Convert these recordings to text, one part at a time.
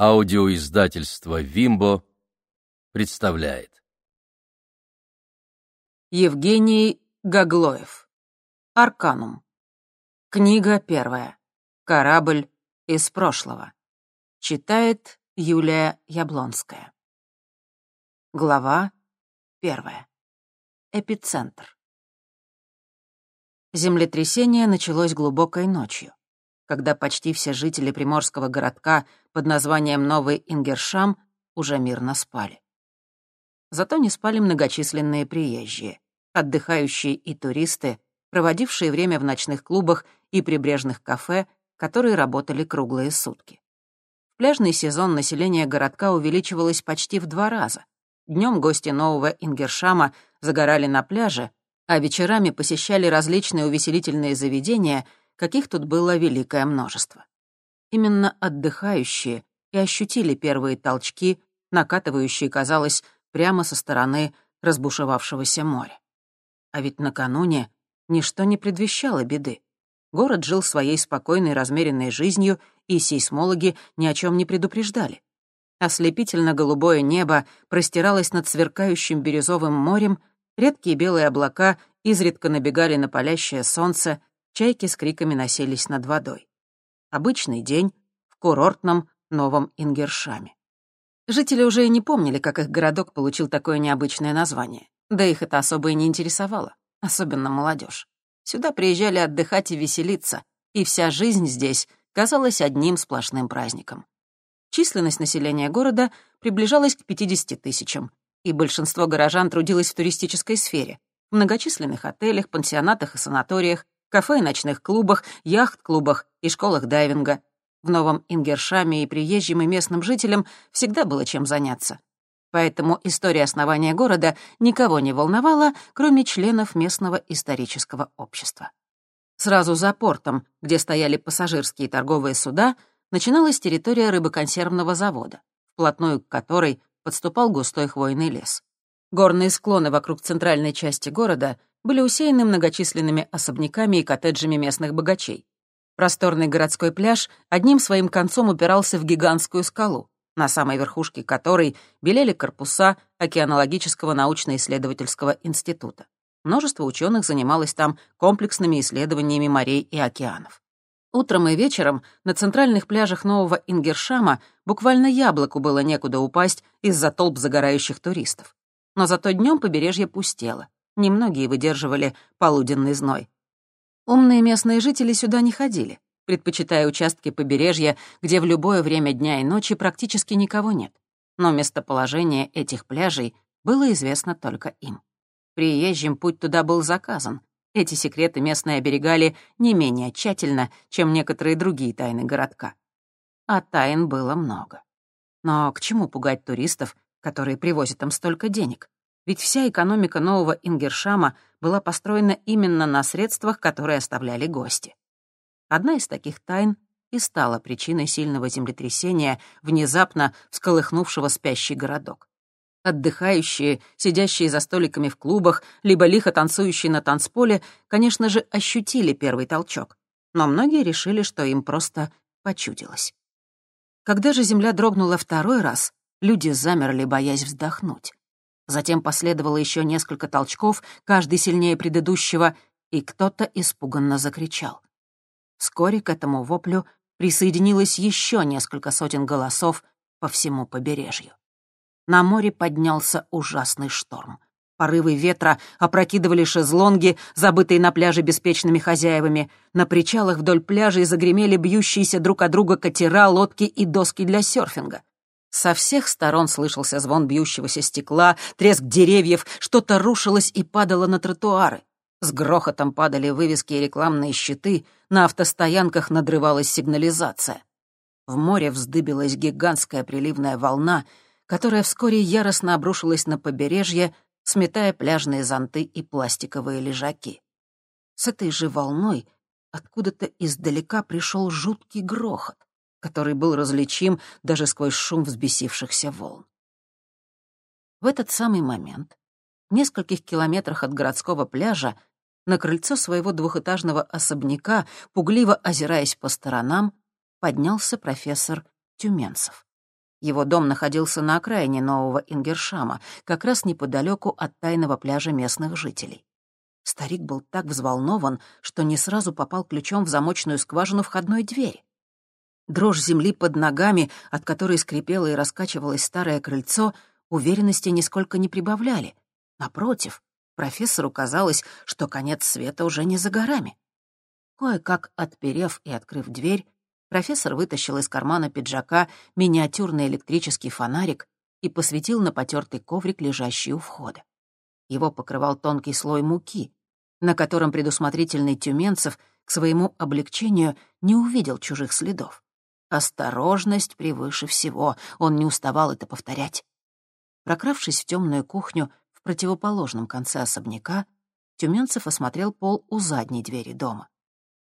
Аудиоиздательство «Вимбо» представляет. Евгений Гаглоев. Арканум. Книга первая. Корабль из прошлого. Читает Юлия Яблонская. Глава первая. Эпицентр. Землетрясение началось глубокой ночью когда почти все жители приморского городка под названием Новый Ингершам уже мирно спали. Зато не спали многочисленные приезжие, отдыхающие и туристы, проводившие время в ночных клубах и прибрежных кафе, которые работали круглые сутки. В пляжный сезон население городка увеличивалось почти в два раза. Днем гости нового Ингершама загорали на пляже, а вечерами посещали различные увеселительные заведения — каких тут было великое множество. Именно отдыхающие и ощутили первые толчки, накатывающие, казалось, прямо со стороны разбушевавшегося моря. А ведь накануне ничто не предвещало беды. Город жил своей спокойной, размеренной жизнью, и сейсмологи ни о чем не предупреждали. Ослепительно-голубое небо простиралось над сверкающим бирюзовым морем, редкие белые облака изредка набегали на палящее солнце, чайки с криками носились над водой. Обычный день в курортном Новом Ингершаме. Жители уже и не помнили, как их городок получил такое необычное название. Да их это особо и не интересовало, особенно молодежь. Сюда приезжали отдыхать и веселиться, и вся жизнь здесь казалась одним сплошным праздником. Численность населения города приближалась к 50 тысячам, и большинство горожан трудилось в туристической сфере, в многочисленных отелях, пансионатах и санаториях, кафе и ночных клубах, яхт-клубах и школах дайвинга. В Новом Ингершаме и приезжим и местным жителям всегда было чем заняться. Поэтому история основания города никого не волновала, кроме членов местного исторического общества. Сразу за портом, где стояли пассажирские торговые суда, начиналась территория рыбоконсервного завода, вплотную к которой подступал густой хвойный лес. Горные склоны вокруг центральной части города были усеяны многочисленными особняками и коттеджами местных богачей. Просторный городской пляж одним своим концом упирался в гигантскую скалу, на самой верхушке которой белели корпуса Океанологического научно-исследовательского института. Множество ученых занималось там комплексными исследованиями морей и океанов. Утром и вечером на центральных пляжах Нового Ингершама буквально яблоку было некуда упасть из-за толп загорающих туристов. Но зато днем побережье пустело. Немногие выдерживали полуденный зной. Умные местные жители сюда не ходили, предпочитая участки побережья, где в любое время дня и ночи практически никого нет. Но местоположение этих пляжей было известно только им. Приезжим путь туда был заказан. Эти секреты местные оберегали не менее тщательно, чем некоторые другие тайны городка. А тайн было много. Но к чему пугать туристов, которые привозят им столько денег? Ведь вся экономика нового Ингершама была построена именно на средствах, которые оставляли гости. Одна из таких тайн и стала причиной сильного землетрясения, внезапно всколыхнувшего спящий городок. Отдыхающие, сидящие за столиками в клубах, либо лихо танцующие на танцполе, конечно же, ощутили первый толчок, но многие решили, что им просто почудилось. Когда же земля дрогнула второй раз, люди замерли, боясь вздохнуть. Затем последовало еще несколько толчков, каждый сильнее предыдущего, и кто-то испуганно закричал. Вскоре к этому воплю присоединилось еще несколько сотен голосов по всему побережью. На море поднялся ужасный шторм. Порывы ветра опрокидывали шезлонги, забытые на пляже беспечными хозяевами. На причалах вдоль пляжа загремели бьющиеся друг от друга катера, лодки и доски для серфинга. Со всех сторон слышался звон бьющегося стекла, треск деревьев, что-то рушилось и падало на тротуары. С грохотом падали вывески и рекламные щиты, на автостоянках надрывалась сигнализация. В море вздыбилась гигантская приливная волна, которая вскоре яростно обрушилась на побережье, сметая пляжные зонты и пластиковые лежаки. С этой же волной откуда-то издалека пришел жуткий грохот который был различим даже сквозь шум взбесившихся волн. В этот самый момент, в нескольких километрах от городского пляжа, на крыльцо своего двухэтажного особняка, пугливо озираясь по сторонам, поднялся профессор Тюменцев. Его дом находился на окраине Нового Ингершама, как раз неподалеку от тайного пляжа местных жителей. Старик был так взволнован, что не сразу попал ключом в замочную скважину входной двери. Дрожь земли под ногами, от которой скрипело и раскачивалось старое крыльцо, уверенности нисколько не прибавляли. Напротив, профессору казалось, что конец света уже не за горами. Кое-как отперев и открыв дверь, профессор вытащил из кармана пиджака миниатюрный электрический фонарик и посветил на потертый коврик, лежащий у входа. Его покрывал тонкий слой муки, на котором предусмотрительный Тюменцев к своему облегчению не увидел чужих следов. Осторожность превыше всего, он не уставал это повторять. Прокравшись в темную кухню в противоположном конце особняка, Тюменцев осмотрел пол у задней двери дома.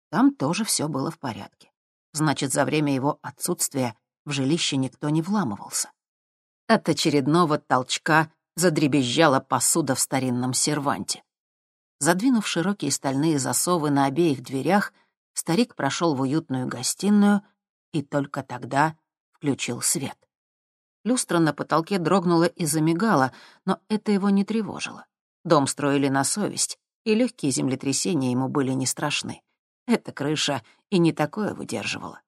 Там тоже все было в порядке. Значит, за время его отсутствия в жилище никто не вламывался. От очередного толчка задребезжала посуда в старинном серванте. Задвинув широкие стальные засовы на обеих дверях, старик прошел в уютную гостиную и только тогда включил свет. Люстра на потолке дрогнула и замигала, но это его не тревожило. Дом строили на совесть, и легкие землетрясения ему были не страшны. Эта крыша и не такое выдерживала.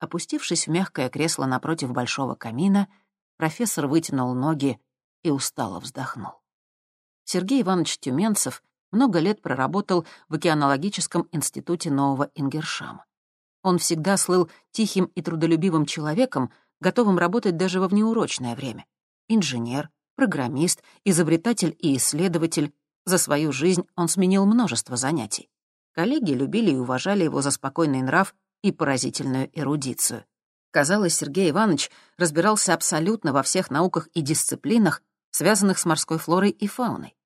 Опустившись в мягкое кресло напротив большого камина, профессор вытянул ноги и устало вздохнул. Сергей Иванович Тюменцев много лет проработал в океанологическом институте Нового Ингершама. Он всегда слыл тихим и трудолюбивым человеком, готовым работать даже во внеурочное время. Инженер, программист, изобретатель и исследователь. За свою жизнь он сменил множество занятий. Коллеги любили и уважали его за спокойный нрав и поразительную эрудицию. Казалось, Сергей Иванович разбирался абсолютно во всех науках и дисциплинах, связанных с морской флорой и фауной.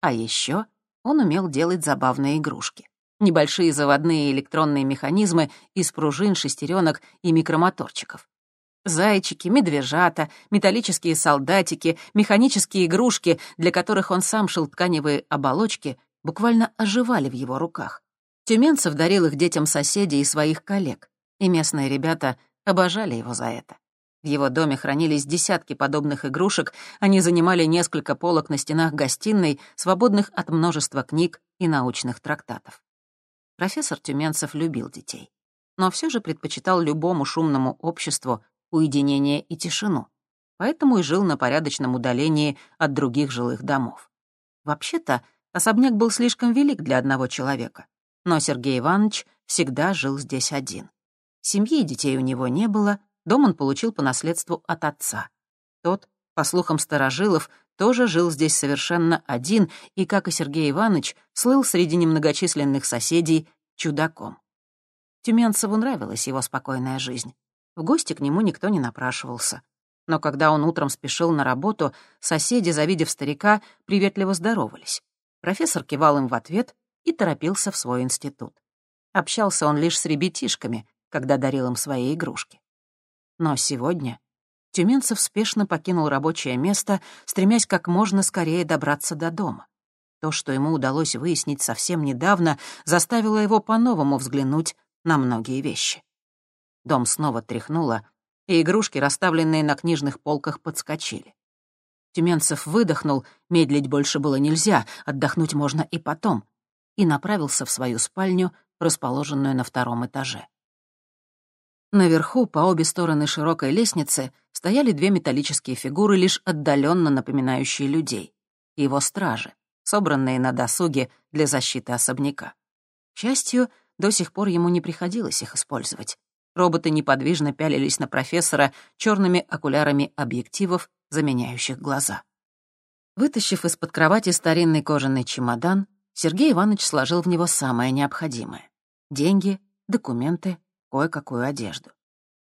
А еще он умел делать забавные игрушки. Небольшие заводные электронные механизмы из пружин, шестеренок и микромоторчиков. Зайчики, медвежата, металлические солдатики, механические игрушки, для которых он сам шил тканевые оболочки, буквально оживали в его руках. Тюменцев дарил их детям соседей и своих коллег, и местные ребята обожали его за это. В его доме хранились десятки подобных игрушек, они занимали несколько полок на стенах гостиной, свободных от множества книг и научных трактатов. Профессор Тюменцев любил детей, но все же предпочитал любому шумному обществу уединение и тишину, поэтому и жил на порядочном удалении от других жилых домов. Вообще-то, особняк был слишком велик для одного человека, но Сергей Иванович всегда жил здесь один. Семьи и детей у него не было, дом он получил по наследству от отца. Тот, по слухам старожилов, тоже жил здесь совершенно один и, как и Сергей Иванович, слыл среди немногочисленных соседей чудаком. Тюменцеву нравилась его спокойная жизнь. В гости к нему никто не напрашивался. Но когда он утром спешил на работу, соседи, завидев старика, приветливо здоровались. Профессор кивал им в ответ и торопился в свой институт. Общался он лишь с ребятишками, когда дарил им свои игрушки. Но сегодня Тюменцев спешно покинул рабочее место, стремясь как можно скорее добраться до дома. То, что ему удалось выяснить совсем недавно, заставило его по-новому взглянуть на многие вещи. Дом снова тряхнуло, и игрушки, расставленные на книжных полках, подскочили. Тюменцев выдохнул, медлить больше было нельзя, отдохнуть можно и потом, и направился в свою спальню, расположенную на втором этаже. Наверху, по обе стороны широкой лестницы, стояли две металлические фигуры, лишь отдаленно напоминающие людей. Его стражи, собранные на досуге для защиты особняка. К счастью, до сих пор ему не приходилось их использовать. Роботы неподвижно пялились на профессора черными окулярами объективов, заменяющих глаза. Вытащив из-под кровати старинный кожаный чемодан, Сергей Иванович сложил в него самое необходимое — деньги, документы, кое-какую одежду.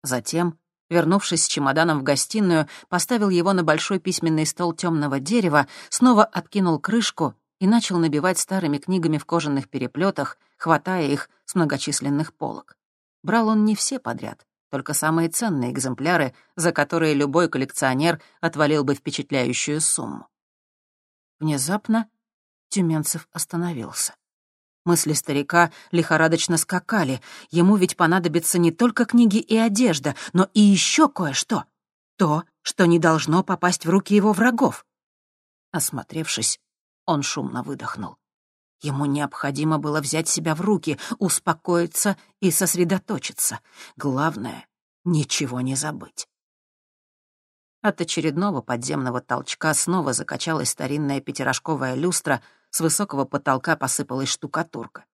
Затем, вернувшись с чемоданом в гостиную, поставил его на большой письменный стол темного дерева, снова откинул крышку и начал набивать старыми книгами в кожаных переплетах, хватая их с многочисленных полок. Брал он не все подряд, только самые ценные экземпляры, за которые любой коллекционер отвалил бы впечатляющую сумму. Внезапно Тюменцев остановился. Мысли старика лихорадочно скакали. Ему ведь понадобятся не только книги и одежда, но и еще кое-что. то, что не должно попасть в руки его врагов. Осмотревшись, он шумно выдохнул. Ему необходимо было взять себя в руки, успокоиться и сосредоточиться. Главное — ничего не забыть. От очередного подземного толчка снова закачалась старинная пятирожковая люстра, с высокого потолка посыпалась штукатурка.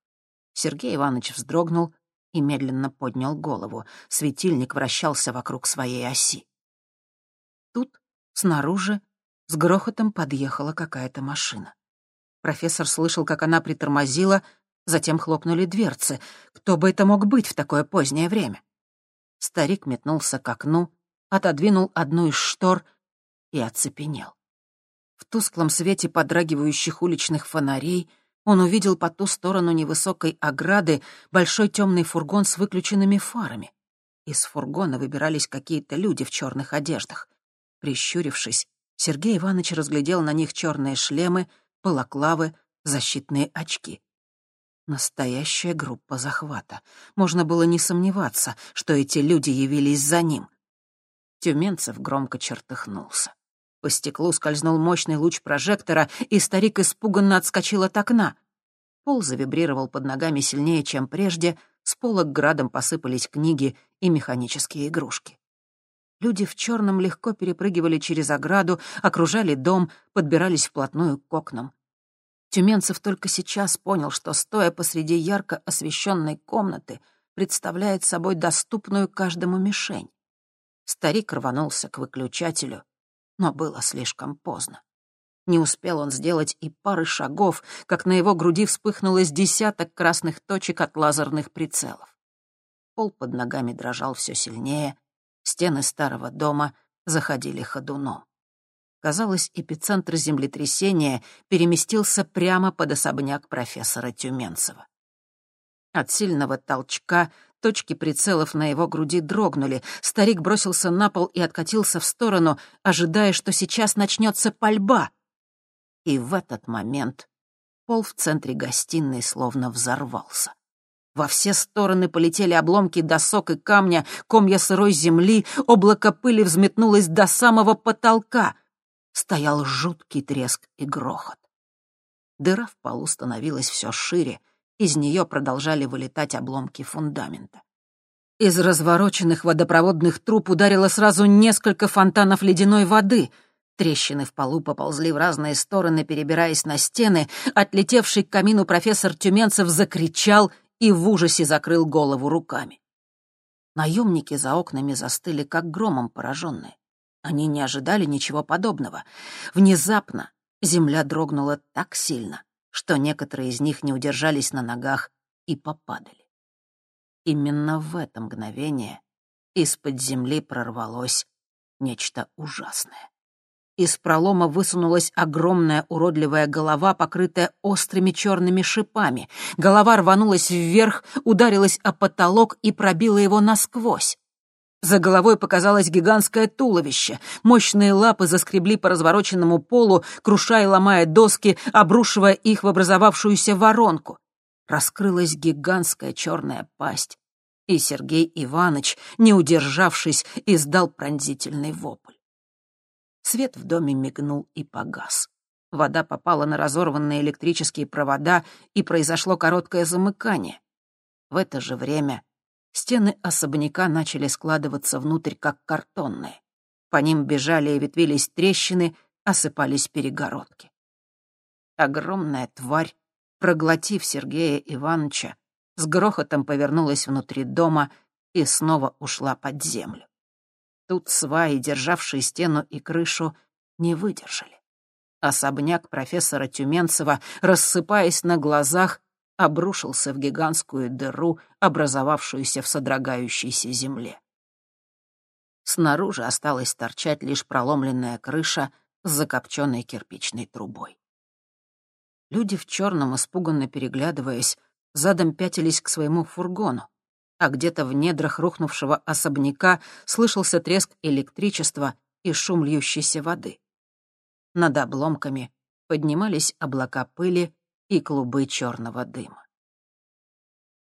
Сергей Иванович вздрогнул и медленно поднял голову. Светильник вращался вокруг своей оси. Тут, снаружи, с грохотом подъехала какая-то машина. Профессор слышал, как она притормозила, затем хлопнули дверцы. Кто бы это мог быть в такое позднее время? Старик метнулся к окну, отодвинул одну из штор и оцепенел. В тусклом свете подрагивающих уличных фонарей он увидел по ту сторону невысокой ограды большой темный фургон с выключенными фарами. Из фургона выбирались какие-то люди в черных одеждах. Прищурившись, Сергей Иванович разглядел на них черные шлемы — балаклавы, защитные очки. Настоящая группа захвата. Можно было не сомневаться, что эти люди явились за ним. Тюменцев громко чертыхнулся. По стеклу скользнул мощный луч прожектора, и старик испуганно отскочил от окна. Пол завибрировал под ногами сильнее, чем прежде, с полок градом посыпались книги и механические игрушки. Люди в черном легко перепрыгивали через ограду, окружали дом, подбирались вплотную к окнам. Тюменцев только сейчас понял, что, стоя посреди ярко освещенной комнаты, представляет собой доступную каждому мишень. Старик рванулся к выключателю, но было слишком поздно. Не успел он сделать и пары шагов, как на его груди вспыхнулось десяток красных точек от лазерных прицелов. Пол под ногами дрожал все сильнее, Стены старого дома заходили ходуном. Казалось, эпицентр землетрясения переместился прямо под особняк профессора Тюменцева. От сильного толчка точки прицелов на его груди дрогнули. Старик бросился на пол и откатился в сторону, ожидая, что сейчас начнется пальба. И в этот момент пол в центре гостиной словно взорвался. Во все стороны полетели обломки досок и камня, комья сырой земли, облако пыли взметнулось до самого потолка. Стоял жуткий треск и грохот. Дыра в полу становилась все шире, из нее продолжали вылетать обломки фундамента. Из развороченных водопроводных труб ударило сразу несколько фонтанов ледяной воды. Трещины в полу поползли в разные стороны, перебираясь на стены. Отлетевший к камину профессор Тюменцев закричал — и в ужасе закрыл голову руками. Наемники за окнами застыли, как громом пораженные. Они не ожидали ничего подобного. Внезапно земля дрогнула так сильно, что некоторые из них не удержались на ногах и попадали. Именно в это мгновение из-под земли прорвалось нечто ужасное. Из пролома высунулась огромная уродливая голова, покрытая острыми черными шипами. Голова рванулась вверх, ударилась о потолок и пробила его насквозь. За головой показалось гигантское туловище. Мощные лапы заскребли по развороченному полу, крушая и ломая доски, обрушивая их в образовавшуюся воронку. Раскрылась гигантская черная пасть. И Сергей Иванович, не удержавшись, издал пронзительный вопль. Свет в доме мигнул и погас. Вода попала на разорванные электрические провода, и произошло короткое замыкание. В это же время стены особняка начали складываться внутрь, как картонные. По ним бежали и ветвились трещины, осыпались перегородки. Огромная тварь, проглотив Сергея Ивановича, с грохотом повернулась внутри дома и снова ушла под землю. Тут сваи, державшие стену и крышу, не выдержали. Особняк профессора Тюменцева, рассыпаясь на глазах, обрушился в гигантскую дыру, образовавшуюся в содрогающейся земле. Снаружи осталась торчать лишь проломленная крыша с закопченной кирпичной трубой. Люди в черном, испуганно переглядываясь, задом пятились к своему фургону а где-то в недрах рухнувшего особняка слышался треск электричества и шум льющейся воды. Над обломками поднимались облака пыли и клубы черного дыма.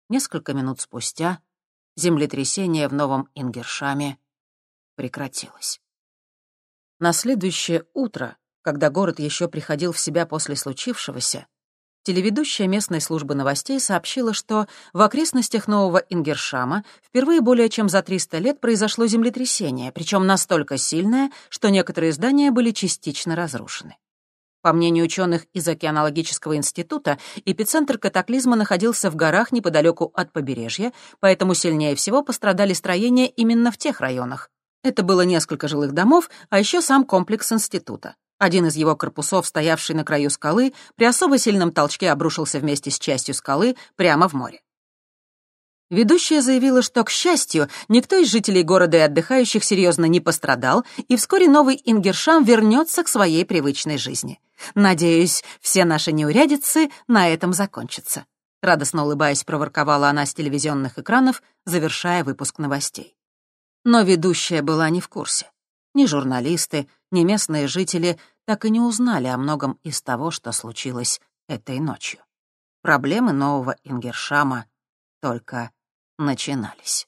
Несколько минут спустя землетрясение в Новом Ингершаме прекратилось. На следующее утро, когда город еще приходил в себя после случившегося, телеведущая местной службы новостей сообщила, что в окрестностях Нового Ингершама впервые более чем за 300 лет произошло землетрясение, причем настолько сильное, что некоторые здания были частично разрушены. По мнению ученых из Океанологического института, эпицентр катаклизма находился в горах неподалеку от побережья, поэтому сильнее всего пострадали строения именно в тех районах. Это было несколько жилых домов, а еще сам комплекс института. Один из его корпусов, стоявший на краю скалы, при особо сильном толчке обрушился вместе с частью скалы прямо в море. Ведущая заявила, что, к счастью, никто из жителей города и отдыхающих серьезно не пострадал, и вскоре новый Ингершам вернется к своей привычной жизни. Надеюсь, все наши неурядицы на этом закончатся. Радостно улыбаясь, проворковала она с телевизионных экранов, завершая выпуск новостей. Но ведущая была не в курсе. Ни журналисты, ни местные жители так и не узнали о многом из того, что случилось этой ночью. Проблемы нового Ингершама только начинались.